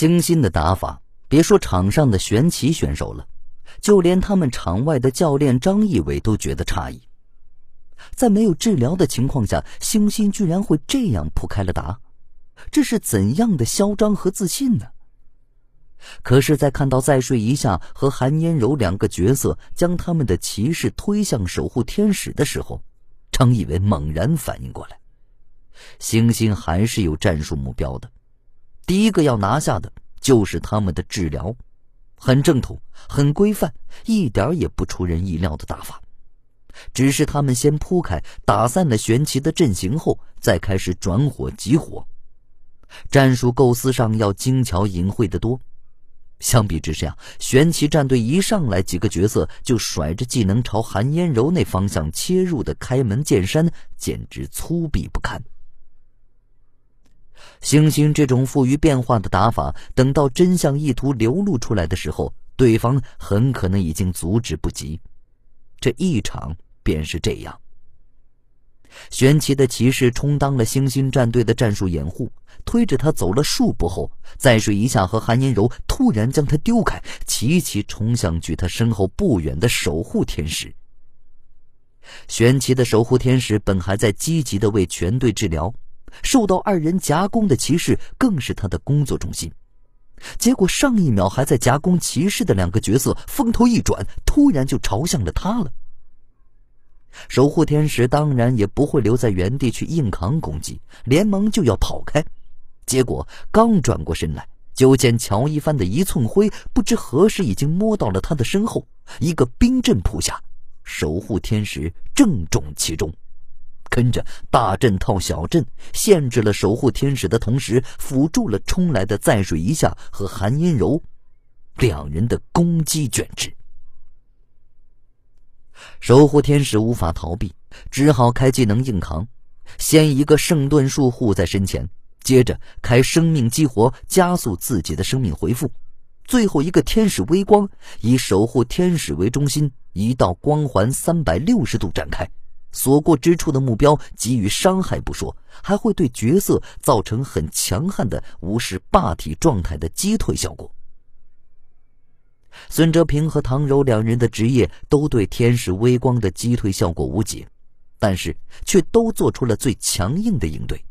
星星的打法，别说场上的玄奇选手了，就连他们场外的教练张义伟都觉得诧异。在没有治疗的情况下，星星居然会这样铺开了打，这是怎样的嚣张和自信呢？可是，在看到再睡一下和韩嫣柔两个角色将他们的骑士推向守护天使的时候，张义伟猛然反应过来，星星还是有战术目标的。第一个要拿下的就是他们的治疗，很正统、很规范，一点也不出人意料的打法。只是他们先铺开、打散了玄奇的阵型后，再开始转火集火，战术构思上要精巧隐晦的多。相比之下，玄奇战队一上来几个角色就甩着技能朝韩嫣柔那方向切入的开门见山，简直粗鄙不堪。星星这种富于变化的打法，等到真相意图流露出来的时候，对方很可能已经阻止不及。这一场便是这样。玄奇的骑士充当了星星战队的战术掩护，推着他走了数步后，再睡一下和韩嫣柔突然将他丢开，齐齐冲向距他身后不远的守护天使。玄奇的守护天使本还在积极的为全队治疗，受到二人夹攻的骑士更是他的工作重心。结果上一秒还在夹攻骑士的两个角色，风头一转，突然就朝向了他了。守护天使当然也不会留在原地去硬扛攻击，连忙就要跑开。结果刚转过身来，就见乔一帆的一寸灰不知何时已经摸到了他的身后，一个冰阵扑下，守护天使正中其中。跟着大阵套小阵，限制了守护天使的同时，辅助了冲来的再水一下和韩嫣柔两人的攻击卷制。守护天使无法逃避，只好开技能硬扛，先一个圣盾术护在身前，接着开生命激活加速自己的生命回复，最后一个天使微光以守护天使为中心，一道光环三百六十度展开。所过之处的目标给予伤害不说，还会对角色造成很强悍的无视霸体状态的击退效果。孙哲平和唐柔两人的职业都对天使微光的击退效果无解，但是却都做出了最强硬的应对。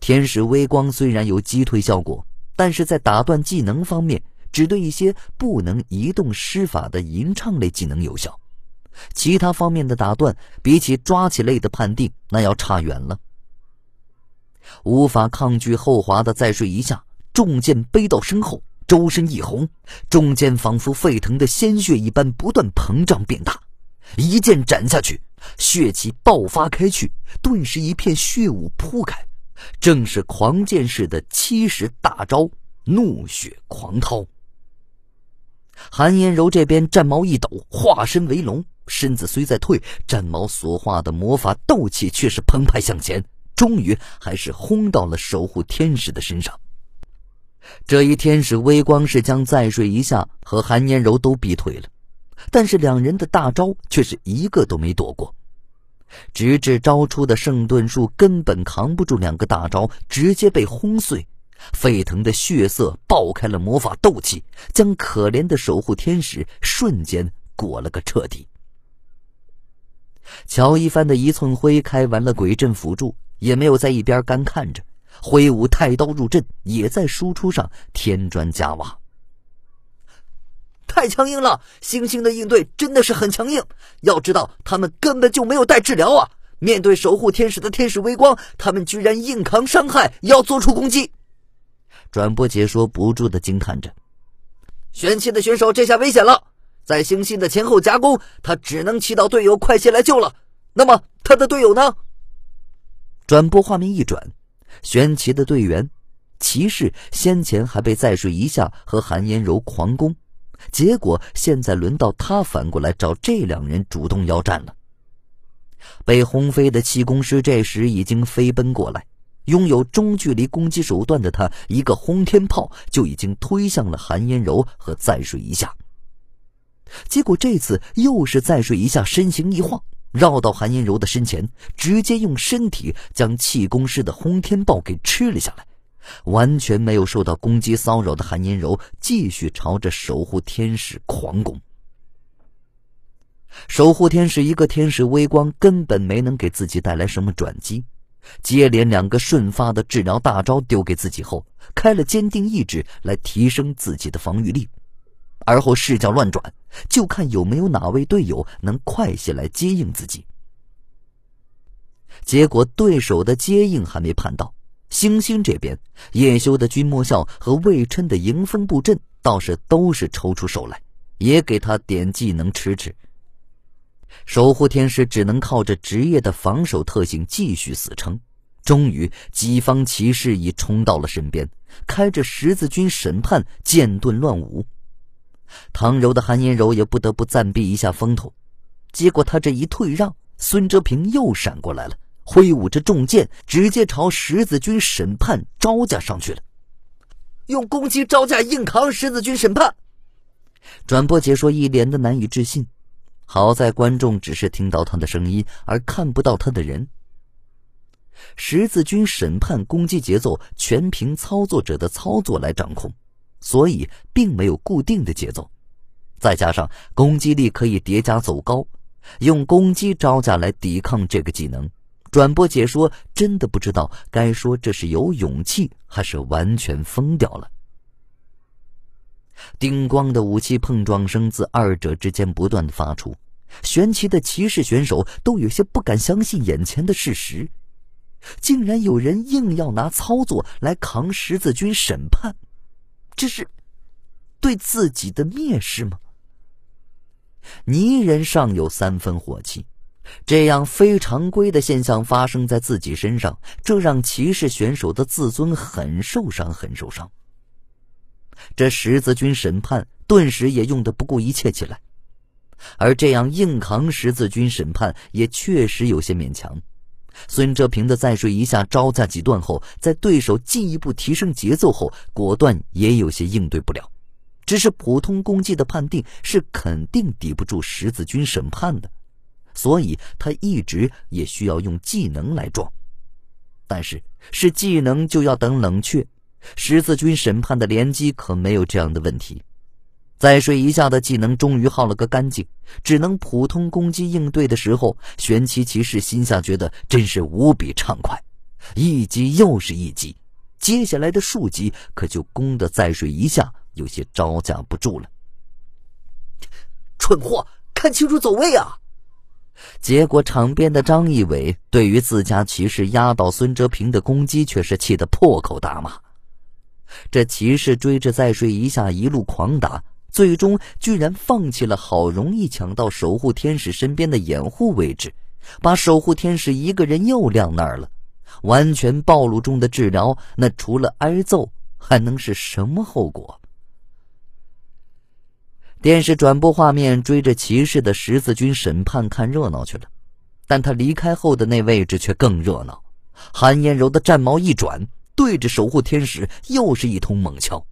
天使微光虽然有击退效果，但是在打断技能方面，只对一些不能移动施法的吟唱类技能有效。其他方面的打断，比起抓起类的判定，那要差远了。无法抗拒后滑的再睡一下，重剑背到身后，周身一红，重剑仿佛沸腾的鲜血一般不断膨胀变大，一剑斩下去，血气爆发开去，顿时一片血雾铺开，正是狂剑式的七十大招——怒血狂涛。韩嫣柔这边战矛一抖，化身为龙。身子虽在退，战矛所化的魔法斗气却是澎湃向前，终于还是轰到了守护天使的身上。这一天使微光是将再睡一下和韩嫣柔都逼退了，但是两人的大招却是一个都没躲过，直至招出的圣盾术根本扛不住两个大招，直接被轰碎，沸腾的血色爆开了魔法斗气，将可怜的守护天使瞬间裹了个彻底。乔一帆的一寸灰开完了鬼阵辅助，也没有在一边干看着，挥舞太刀入阵，也在输出上添砖加瓦。太强硬了，星星的应对真的是很强硬。要知道，他们根本就没有带治疗啊！面对守护天使的天使微光，他们居然硬扛伤害，要做出攻击。转播解说不住的惊叹着：“玄奇的选手这下危险了。”在星星的前后夹攻，他只能祈祷队友快些来救了。那么他的队友呢？转播画面一转，玄奇的队员骑士先前还被再睡一下和韩嫣柔狂攻，结果现在轮到他反过来找这两人主动要战了。被轰飞的气功师这时已经飞奔过来，拥有中距离攻击手段的他，一个轰天炮就已经推向了韩嫣柔和再睡一下。结果这次又是再睡一下，身形一晃，绕到韩烟柔的身前，直接用身体将气功师的轰天豹给吃了下来，完全没有受到攻击骚扰的韩银柔继续朝着守护天使狂攻。守护天使一个天使微光根本没能给自己带来什么转机，接连两个瞬发的治疗大招丢给自己后，开了坚定意志来提升自己的防御力，而后视角乱转，就看有没有哪位队友能快些来接应自己。结果对手的接应还没盼到，星星这边叶修的君莫笑和魏琛的迎风布阵倒是都是抽出手来，也给他点技能吃吃。守护天使只能靠着职业的防守特性继续死撑。终于，己方骑士已冲到了身边，开着十字军审判剑盾乱舞。唐柔的韩嫣柔也不得不暂避一下风头，结果他这一退让，孙哲平又闪过来了，挥舞着重剑，直接朝十字军审判招架上去了。用攻击招架硬扛十字军审判。转播解说一脸的难以置信。好在观众只是听到他的声音，而看不到他的人。十字军审判攻击节奏全凭操作者的操作来掌控，所以并没有固定的节奏。再加上攻击力可以叠加走高，用攻击招架来抵抗这个技能，转播解说真的不知道该说这是有勇气，还是完全疯掉了。叮咣的武器碰撞声自二者之间不断的发出，玄奇的骑士选手都有些不敢相信眼前的事实，竟然有人硬要拿操作来扛十字军审判，这是对自己的蔑视吗？泥人尚有三分火气，这样非常规的现象发生在自己身上，这让骑士选手的自尊很受伤，很受伤。这十字军审判顿时也用得不顾一切起来，而这样硬扛十字军审判也确实有些勉强。孙哲平的再睡一下招架几段后，在对手进一步提升节奏后，果断也有些应对不了。只是普通攻击的判定是肯定抵不住十字军审判的，所以他一直也需要用技能来撞。但是是技能就要等冷却。十字军审判的连击可没有这样的问题，再睡一下的技能终于耗了个干净，只能普通攻击应对的时候，玄奇骑士心下觉得真是无比畅快，一击又是一击，接下来的数击可就攻得再睡一下有些招架不住了。蠢货，看清楚走位啊！结果场边的张义伟对于自家骑士压倒孙哲平的攻击却是气得破口大骂。这骑士追着再睡一下，一路狂打，最终居然放弃了好容易抢到守护天使身边的掩护位置，把守护天使一个人又晾那儿了。完全暴露中的治疗，那除了挨揍还能是什么后果？电视转播画面追着骑士的十字军审判看热闹去了，但他离开后的那位置却更热闹。韩嫣柔的战矛一转。对着守护天使又是一通猛敲。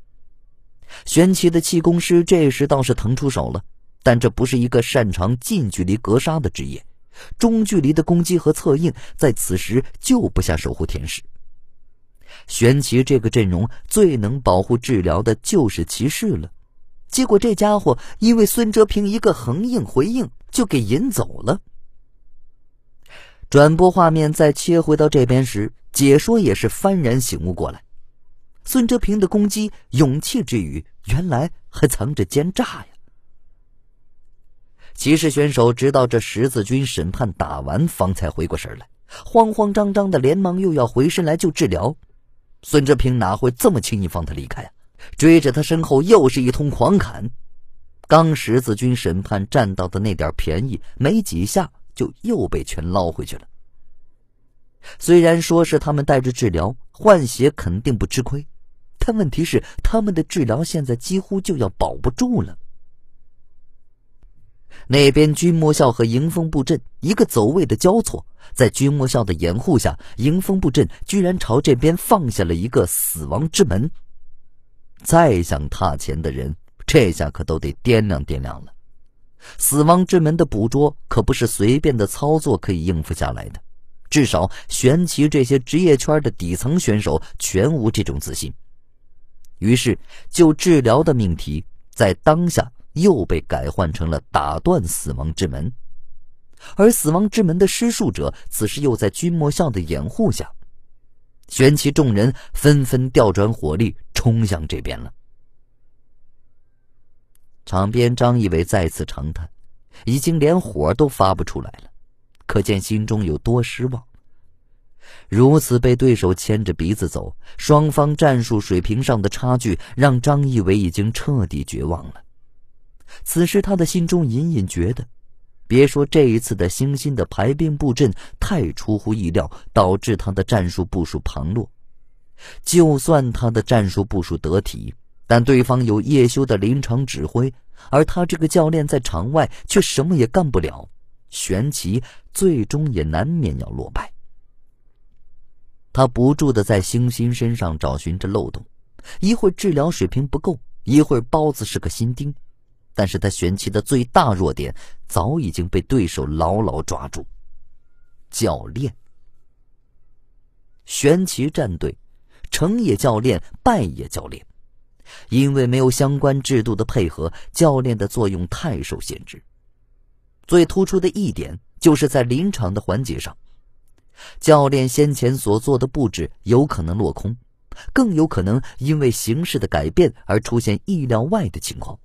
玄奇的气功师这时倒是腾出手了，但这不是一个擅长近距离格杀的职业，中距离的攻击和策应在此时救不下守护天使。玄奇这个阵容最能保护治疗的就是骑士了，结果这家伙因为孙哲平一个横应回应就给引走了。转播画面再切回到这边时。解说也是幡然醒悟过来，孙哲平的攻击勇气之余，原来还藏着奸诈呀！骑士选手直到这十字军审判打完，方才回过神来，慌慌张张的连忙又要回身来救治疗。孙哲平哪会这么轻易放他离开啊？追着他身后又是一通狂砍，刚十字军审判占到的那点便宜，没几下就又被全捞回去了。虽然说是他们带着治疗换血肯定不吃亏，但问题是他们的治疗现在几乎就要保不住了。那边君莫笑和迎风布阵一个走位的交错，在君莫笑的掩护下，迎风布阵居然朝这边放下了一个死亡之门。再想踏前的人，这下可都得掂量掂量了。死亡之门的捕捉可不是随便的操作可以应付下来的。至少玄奇这些职业圈的底层选手全无这种自信。于是，就治疗的命题在当下又被改换成了打断死亡之门，而死亡之门的施术者此时又在君莫笑的掩护下，玄奇众人纷纷调转火力冲向这边了。场边张一伟再次长叹，已经连火都发不出来了，可见心中有多失望。如此被对手牵着鼻子走，双方战术水平上的差距让张一伟已经彻底绝望了。此时他的心中隐隐觉得，别说这一次的星星的排兵布阵太出乎意料，导致他的战术部署旁落，就算他的战术部署得体，但对方有叶修的临场指挥，而他这个教练在场外却什么也干不了，玄奇最终也难免要落败。他不住的在星星身上找寻着漏洞，一会治疗水平不够，一会包子是个新丁，但是他玄奇的最大弱点早已经被对手牢牢抓住。教练，玄奇战队，成也教练，败也教练，因为没有相关制度的配合，教练的作用太受限制。最突出的一点就是在临场的环节上。教练先前所做的布置有可能落空，更有可能因为形势的改变而出现意料外的情况。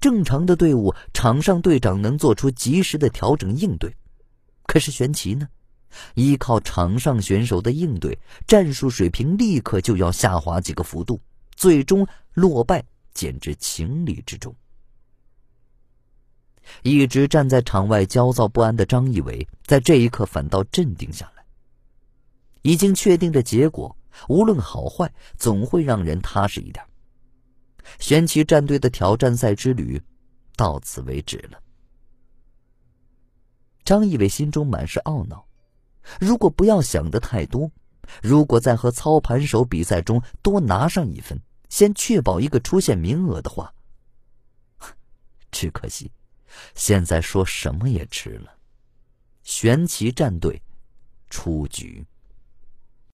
正常的队伍，场上队长能做出及时的调整应对，可是玄奇呢？依靠场上选手的应对，战术水平立刻就要下滑几个幅度，最终落败简直情理之中。一直站在场外焦躁不安的张一伟，在这一刻反倒镇定下来。已经确定的结果，无论好坏，总会让人踏实一点。玄奇战队的挑战赛之旅，到此为止了。张一伟心中满是懊恼，如果不要想的太多，如果在和操盘手比赛中多拿上一分，先确保一个出线名额的话，只可惜。现在说什么也迟了。玄奇战队出局。